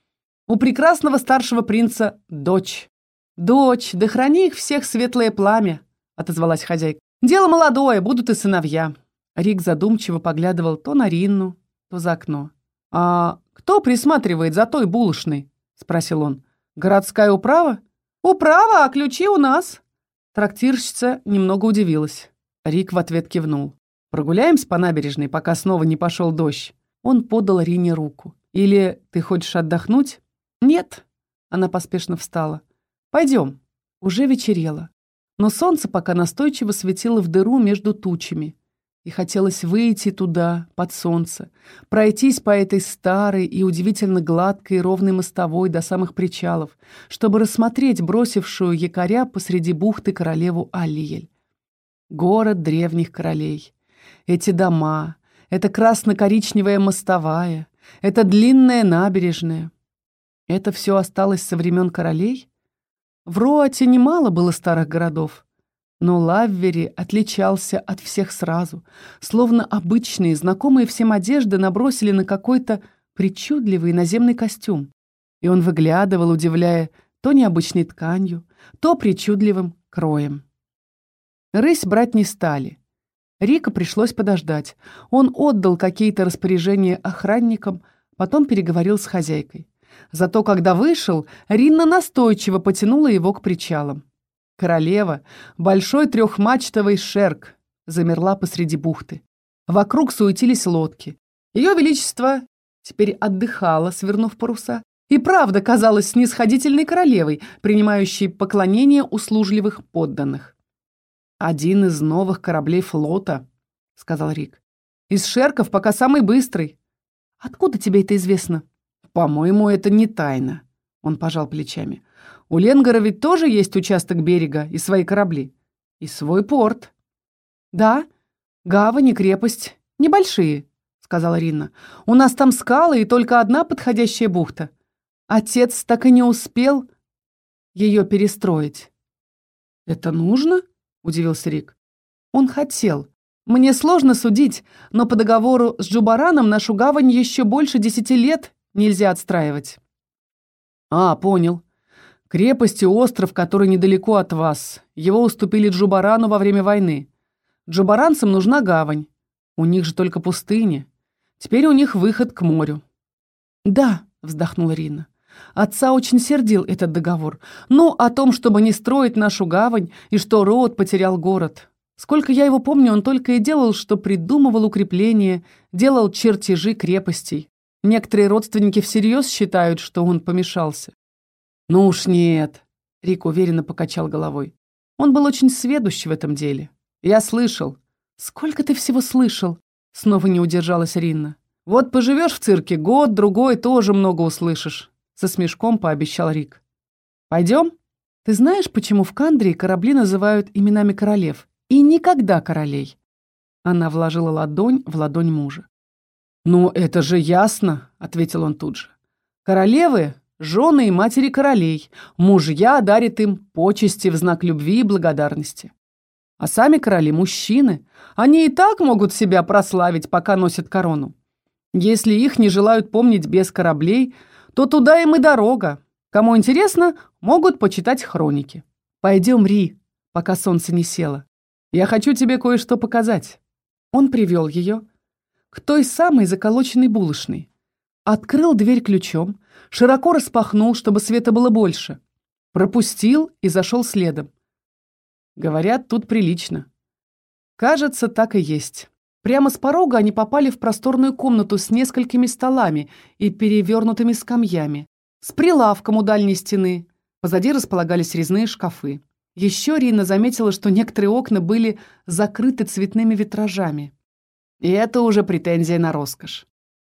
У прекрасного старшего принца дочь». «Дочь, да храни их всех светлое пламя», – отозвалась хозяйка. «Дело молодое, будут и сыновья». Рик задумчиво поглядывал то на Ринну, то за окно. «А «Кто присматривает за той булочной?» — спросил он. «Городская управа?» «Управа, а ключи у нас!» Трактирщица немного удивилась. Рик в ответ кивнул. «Прогуляемся по набережной, пока снова не пошел дождь?» Он подал Рине руку. «Или ты хочешь отдохнуть?» «Нет». Она поспешно встала. «Пойдем». Уже вечерело. Но солнце пока настойчиво светило в дыру между тучами. И хотелось выйти туда, под солнце, пройтись по этой старой и удивительно гладкой и ровной мостовой до самых причалов, чтобы рассмотреть бросившую якоря посреди бухты королеву Аллиель. Город древних королей. Эти дома, эта красно-коричневая мостовая, эта длинная набережная. Это все осталось со времен королей? В Роате немало было старых городов. Но Лаввери отличался от всех сразу, словно обычные, знакомые всем одежды набросили на какой-то причудливый наземный костюм. И он выглядывал, удивляя то необычной тканью, то причудливым кроем. Рысь брать не стали. Рика пришлось подождать. Он отдал какие-то распоряжения охранникам, потом переговорил с хозяйкой. Зато когда вышел, Ринна настойчиво потянула его к причалам. Королева, большой трехмачтовый шерк, замерла посреди бухты. Вокруг суетились лодки. Ее Величество теперь отдыхала, свернув паруса, и правда казалась снисходительной королевой, принимающей поклонение услужливых подданных. «Один из новых кораблей флота», — сказал Рик. «Из шерков пока самый быстрый». «Откуда тебе это известно?» «По-моему, это не тайна», — он пожал плечами. У Ленгора ведь тоже есть участок берега и свои корабли. И свой порт. Да, гавань и крепость небольшие, сказала Ринна. У нас там скалы и только одна подходящая бухта. Отец так и не успел ее перестроить. Это нужно? Удивился Рик. Он хотел. Мне сложно судить, но по договору с Джубараном нашу гавань еще больше десяти лет нельзя отстраивать. А, понял. Крепость и остров, который недалеко от вас. Его уступили Джубарану во время войны. Джубаранцам нужна гавань. У них же только пустыня. Теперь у них выход к морю». «Да», — вздохнула Рина. «Отца очень сердил этот договор. Ну, о том, чтобы не строить нашу гавань, и что Роуд потерял город. Сколько я его помню, он только и делал, что придумывал укрепления, делал чертежи крепостей. Некоторые родственники всерьез считают, что он помешался. Ну уж нет, Рик уверенно покачал головой. Он был очень сведущ в этом деле. Я слышал. Сколько ты всего слышал? Снова не удержалась Ринна. Вот поживешь в цирке год, другой, тоже много услышишь. Со смешком пообещал Рик. Пойдем? Ты знаешь, почему в Кандрии корабли называют именами королев? И никогда королей. Она вложила ладонь в ладонь мужа. «Ну, это же ясно», — ответил он тут же. «Королевы — жены и матери королей. Мужья дарят им почести в знак любви и благодарности. А сами короли — мужчины. Они и так могут себя прославить, пока носят корону. Если их не желают помнить без кораблей, то туда им и дорога. Кому интересно, могут почитать хроники. Пойдем, Ри, пока солнце не село. Я хочу тебе кое-что показать». Он привел ее к той самой заколоченной булочной. Открыл дверь ключом, широко распахнул, чтобы света было больше. Пропустил и зашел следом. Говорят, тут прилично. Кажется, так и есть. Прямо с порога они попали в просторную комнату с несколькими столами и перевернутыми скамьями, с прилавком у дальней стены. Позади располагались резные шкафы. Еще Рина заметила, что некоторые окна были закрыты цветными витражами. И это уже претензия на роскошь.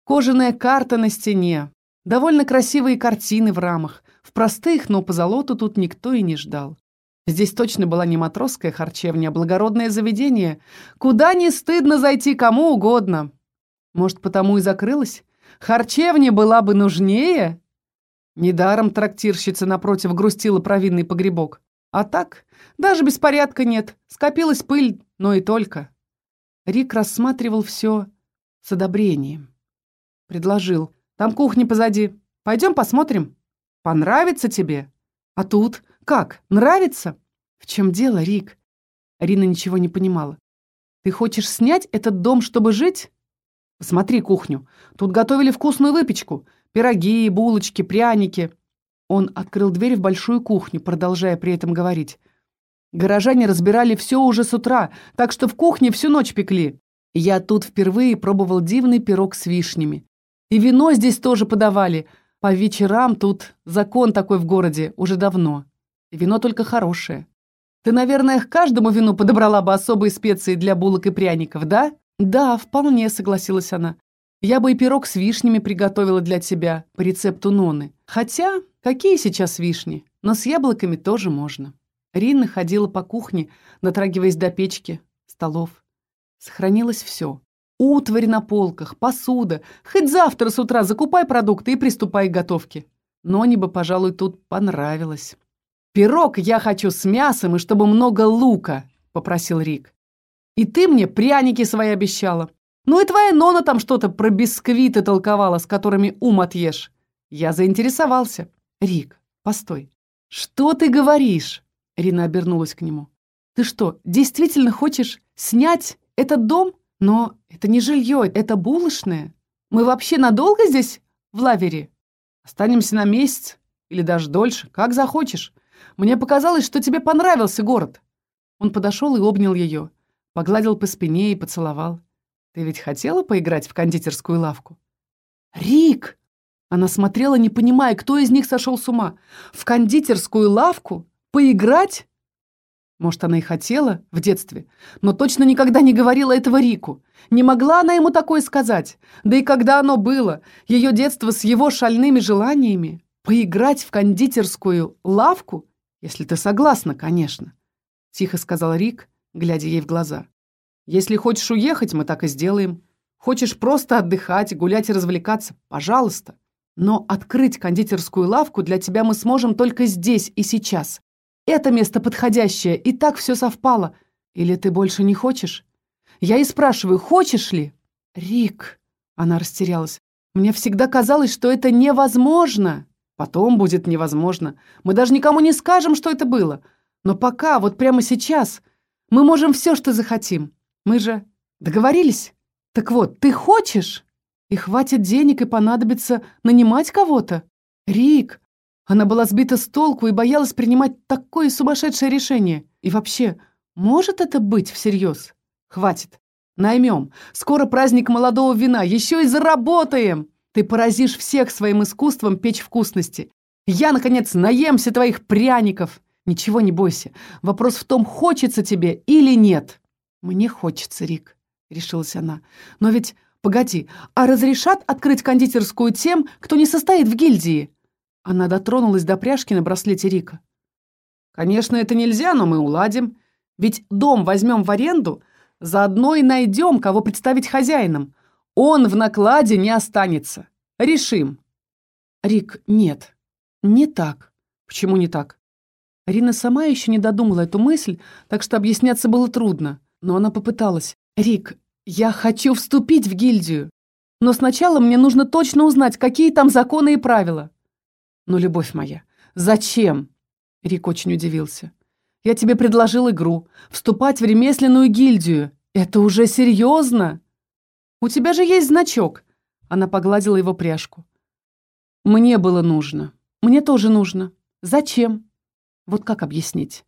Кожаная карта на стене, довольно красивые картины в рамах. В простых, но по золоту тут никто и не ждал. Здесь точно была не матросская харчевня, а благородное заведение. Куда не стыдно зайти кому угодно. Может, потому и закрылась? Харчевня была бы нужнее? Недаром трактирщица напротив грустила провинный погребок. А так, даже беспорядка нет. Скопилась пыль, но и только. Рик рассматривал все с одобрением. Предложил. «Там кухня позади. Пойдем посмотрим. Понравится тебе? А тут? Как? Нравится?» «В чем дело, Рик?» Рина ничего не понимала. «Ты хочешь снять этот дом, чтобы жить?» «Посмотри кухню. Тут готовили вкусную выпечку. Пироги, булочки, пряники». Он открыл дверь в большую кухню, продолжая при этом говорить. Горожане разбирали все уже с утра, так что в кухне всю ночь пекли. Я тут впервые пробовал дивный пирог с вишнями. И вино здесь тоже подавали. По вечерам тут закон такой в городе уже давно. И вино только хорошее. Ты, наверное, к каждому вину подобрала бы особые специи для булок и пряников, да? Да, вполне, согласилась она. Я бы и пирог с вишнями приготовила для тебя по рецепту Ноны. Хотя, какие сейчас вишни? Но с яблоками тоже можно. Ринна ходила по кухне, натрагиваясь до печки, столов. Сохранилось все. Утварь на полках, посуда. Хоть завтра с утра закупай продукты и приступай к готовке. Но бы, пожалуй, тут понравилось. «Пирог я хочу с мясом и чтобы много лука», — попросил Рик. «И ты мне пряники свои обещала. Ну и твоя Нона там что-то про бисквиты толковала, с которыми ум отъешь. Я заинтересовался. Рик, постой. Что ты говоришь?» Рина обернулась к нему. «Ты что, действительно хочешь снять этот дом? Но это не жилье, это булочное. Мы вообще надолго здесь, в лавере? Останемся на месяц или даже дольше, как захочешь. Мне показалось, что тебе понравился город». Он подошел и обнял ее, погладил по спине и поцеловал. «Ты ведь хотела поиграть в кондитерскую лавку?» «Рик!» Она смотрела, не понимая, кто из них сошел с ума. «В кондитерскую лавку? Поиграть? Может, она и хотела в детстве, но точно никогда не говорила этого Рику. Не могла она ему такое сказать. Да и когда оно было, ее детство с его шальными желаниями, поиграть в кондитерскую лавку, если ты согласна, конечно, тихо сказал Рик, глядя ей в глаза. Если хочешь уехать, мы так и сделаем. Хочешь просто отдыхать, гулять и развлекаться, пожалуйста. Но открыть кондитерскую лавку для тебя мы сможем только здесь и сейчас. Это место подходящее, и так все совпало. Или ты больше не хочешь? Я и спрашиваю, хочешь ли? Рик, она растерялась. Мне всегда казалось, что это невозможно. Потом будет невозможно. Мы даже никому не скажем, что это было. Но пока, вот прямо сейчас, мы можем все, что захотим. Мы же договорились. Так вот, ты хочешь? И хватит денег, и понадобится нанимать кого-то. Рик, она была сбита с толку и боялась принимать такое сумасшедшее решение. И вообще, может это быть всерьез? Хватит. Наймем. Скоро праздник молодого вина. Еще и заработаем. Ты поразишь всех своим искусством печь вкусности. Я, наконец, наемся твоих пряников. Ничего не бойся. Вопрос в том, хочется тебе или нет. Мне хочется, Рик, решилась она. Но ведь, погоди, а разрешат открыть кондитерскую тем, кто не состоит в гильдии? Она дотронулась до пряжки на браслете Рика. Конечно, это нельзя, но мы уладим. Ведь дом возьмем в аренду, заодно и найдем, кого представить хозяином. Он в накладе не останется. Решим. Рик, нет. Не так. Почему не так? Рина сама еще не додумала эту мысль, так что объясняться было трудно. Но она попыталась. «Рик, я хочу вступить в гильдию. Но сначала мне нужно точно узнать, какие там законы и правила». «Но, любовь моя, зачем?» Рик очень удивился. «Я тебе предложил игру. Вступать в ремесленную гильдию. Это уже серьезно. У тебя же есть значок». Она погладила его пряжку. «Мне было нужно. Мне тоже нужно. Зачем?» Вот как объяснить?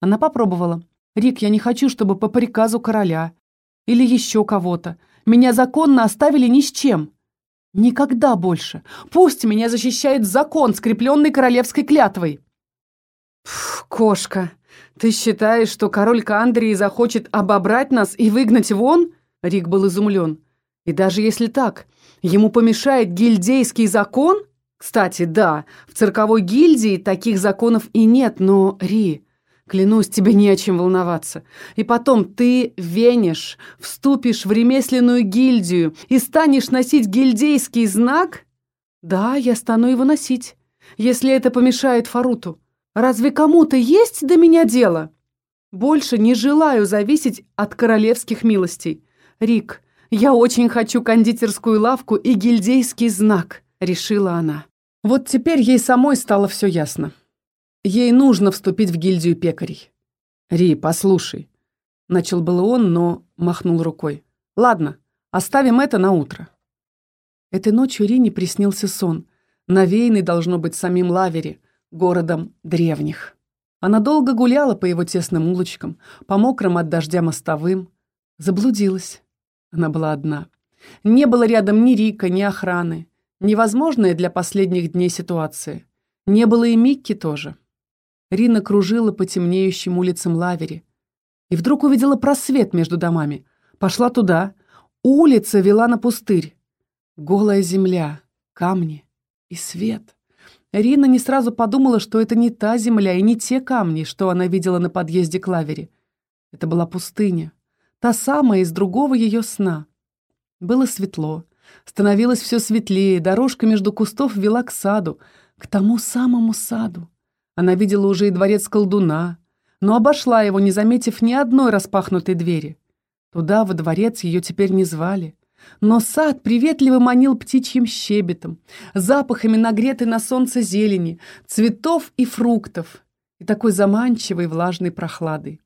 Она попробовала. «Рик, я не хочу, чтобы по приказу короля или еще кого-то. Меня законно оставили ни с чем. Никогда больше. Пусть меня защищает закон, скрепленный королевской клятвой». Пф, кошка, ты считаешь, что король Кандрии захочет обобрать нас и выгнать вон? Рик был изумлен. И даже если так, ему помешает гильдейский закон? Кстати, да, в цирковой гильдии таких законов и нет, но, Ри, клянусь, тебе не о чем волноваться. И потом ты венешь, вступишь в ремесленную гильдию и станешь носить гильдейский знак? Да, я стану его носить, если это помешает Фаруту. Разве кому-то есть до меня дело? Больше не желаю зависеть от королевских милостей. Рик, я очень хочу кондитерскую лавку и гильдейский знак, решила она. Вот теперь ей самой стало все ясно. Ей нужно вступить в гильдию пекарей. «Ри, послушай». Начал было он, но махнул рукой. «Ладно, оставим это на утро». Этой ночью Рине приснился сон, навеянный, должно быть, самим Лавери, городом древних. Она долго гуляла по его тесным улочкам, по мокрым от дождя мостовым. Заблудилась. Она была одна. Не было рядом ни Рика, ни охраны. Невозможная для последних дней ситуация. Не было и Микки тоже. Рина кружила по темнеющим улицам Лавери. И вдруг увидела просвет между домами. Пошла туда. Улица вела на пустырь. Голая земля, камни и свет. Рина не сразу подумала, что это не та земля и не те камни, что она видела на подъезде к Лавери. Это была пустыня. Та самая из другого ее сна. Было светло. Становилось все светлее, дорожка между кустов вела к саду, к тому самому саду. Она видела уже и дворец колдуна, но обошла его, не заметив ни одной распахнутой двери. Туда, во дворец, ее теперь не звали. Но сад приветливо манил птичьим щебетом, запахами нагретой на солнце зелени, цветов и фруктов, и такой заманчивой влажной прохладой.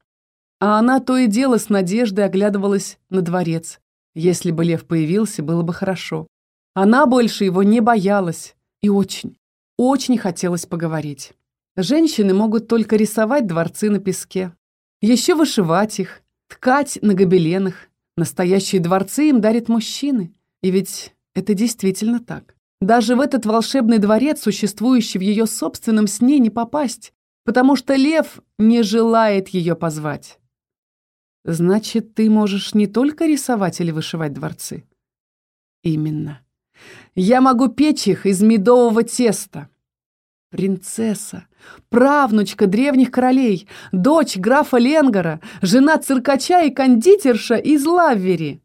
А она то и дело с надеждой оглядывалась на дворец, если бы лев появился, было бы хорошо. Она больше его не боялась и очень, очень хотелось поговорить. Женщины могут только рисовать дворцы на песке, еще вышивать их, ткать на гобеленах. Настоящие дворцы им дарят мужчины. И ведь это действительно так. Даже в этот волшебный дворец, существующий в ее собственном сне, не попасть, потому что лев не желает ее позвать. Значит, ты можешь не только рисовать или вышивать дворцы? Именно. Я могу печь их из медового теста. Принцесса, правнучка древних королей, дочь графа Ленгара, жена циркача и кондитерша из Лаввери.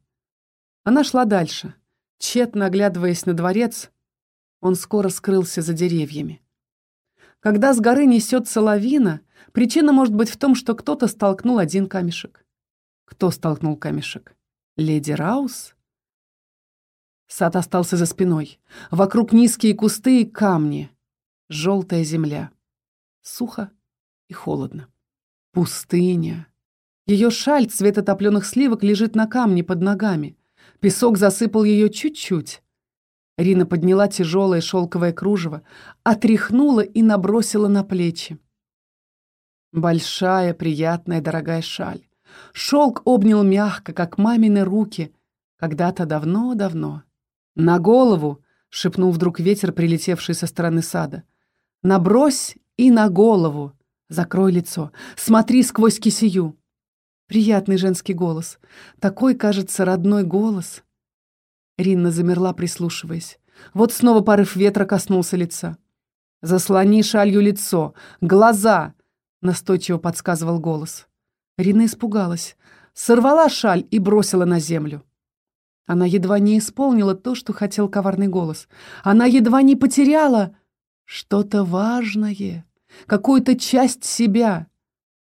Она шла дальше, тщетно оглядываясь на дворец. Он скоро скрылся за деревьями. Когда с горы несется лавина, причина может быть в том, что кто-то столкнул один камешек. Кто столкнул камешек? Леди Раус? Сад остался за спиной. Вокруг низкие кусты и камни. Желтая земля. Сухо и холодно. Пустыня. Ее шаль цвета топленых сливок лежит на камне под ногами. Песок засыпал ее чуть-чуть. Рина подняла тяжелое шелковое кружево, отряхнула и набросила на плечи. Большая, приятная, дорогая шаль. Шелк обнял мягко, как мамины руки, когда-то давно-давно. На голову — шепнул вдруг ветер, прилетевший со стороны сада. «Набрось и на голову. Закрой лицо. Смотри сквозь кисию». Приятный женский голос. Такой, кажется, родной голос. Ринна замерла, прислушиваясь. Вот снова порыв ветра коснулся лица. «Заслони шалью лицо! Глаза!» — настойчиво подсказывал голос. Рина испугалась, сорвала шаль и бросила на землю. Она едва не исполнила то, что хотел коварный голос. Она едва не потеряла что-то важное, какую-то часть себя.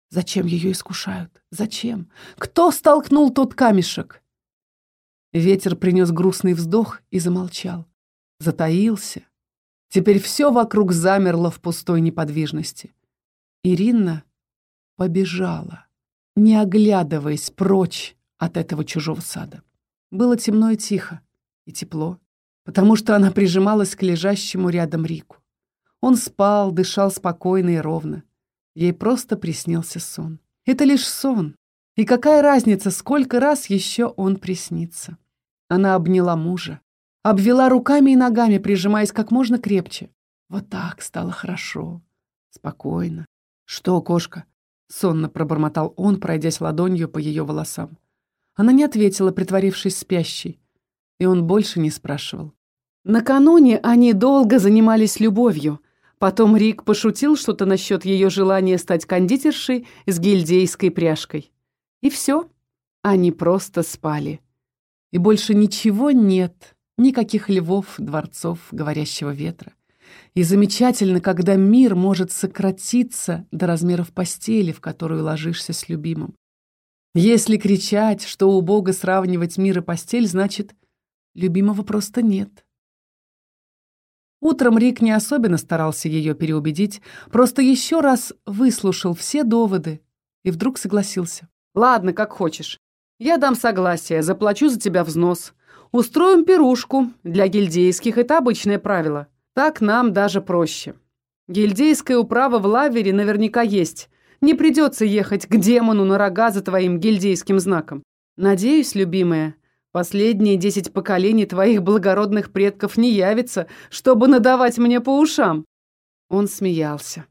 Зачем ее искушают? Зачем? Кто столкнул тот камешек? Ветер принес грустный вздох и замолчал. Затаился. Теперь все вокруг замерло в пустой неподвижности. Ирина побежала, не оглядываясь прочь от этого чужого сада. Было темно и тихо, и тепло, потому что она прижималась к лежащему рядом Рику. Он спал, дышал спокойно и ровно. Ей просто приснился сон. Это лишь сон. И какая разница, сколько раз еще он приснится? Она обняла мужа, обвела руками и ногами, прижимаясь как можно крепче. Вот так стало хорошо, спокойно. «Что, кошка?» — сонно пробормотал он, пройдясь ладонью по ее волосам. Она не ответила, притворившись спящей, и он больше не спрашивал. Накануне они долго занимались любовью. Потом Рик пошутил что-то насчет ее желания стать кондитершей с гильдейской пряжкой. И все. Они просто спали. И больше ничего нет, никаких львов, дворцов, говорящего ветра. И замечательно, когда мир может сократиться до размеров постели, в которую ложишься с любимым. Если кричать, что у Бога сравнивать мир и постель, значит, любимого просто нет. Утром Рик не особенно старался ее переубедить, просто еще раз выслушал все доводы и вдруг согласился. «Ладно, как хочешь. Я дам согласие, заплачу за тебя взнос. Устроим пирушку. Для гильдейских это обычное правило. Так нам даже проще. Гильдейская управа в лавере наверняка есть. Не придется ехать к демону на рога за твоим гильдейским знаком. Надеюсь, любимая, последние десять поколений твоих благородных предков не явится, чтобы надавать мне по ушам. Он смеялся.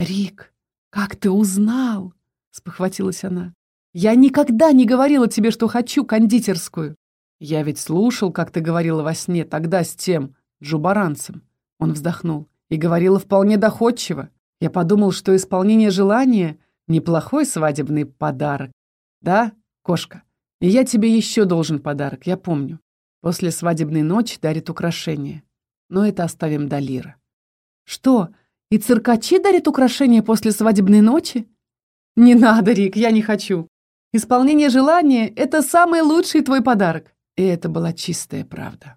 «Рик, как ты узнал?» — спохватилась она. Я никогда не говорила тебе, что хочу кондитерскую. Я ведь слушал, как ты говорила во сне тогда с тем джубаранцем. Он вздохнул. И говорила вполне доходчиво. Я подумал, что исполнение желания — неплохой свадебный подарок. Да, кошка? Я тебе еще должен подарок, я помню. После свадебной ночи дарит украшения. Но это оставим до Лира. Что, и циркачи дарят украшения после свадебной ночи? Не надо, Рик, я не хочу. Исполнение желания — это самый лучший твой подарок. И это была чистая правда.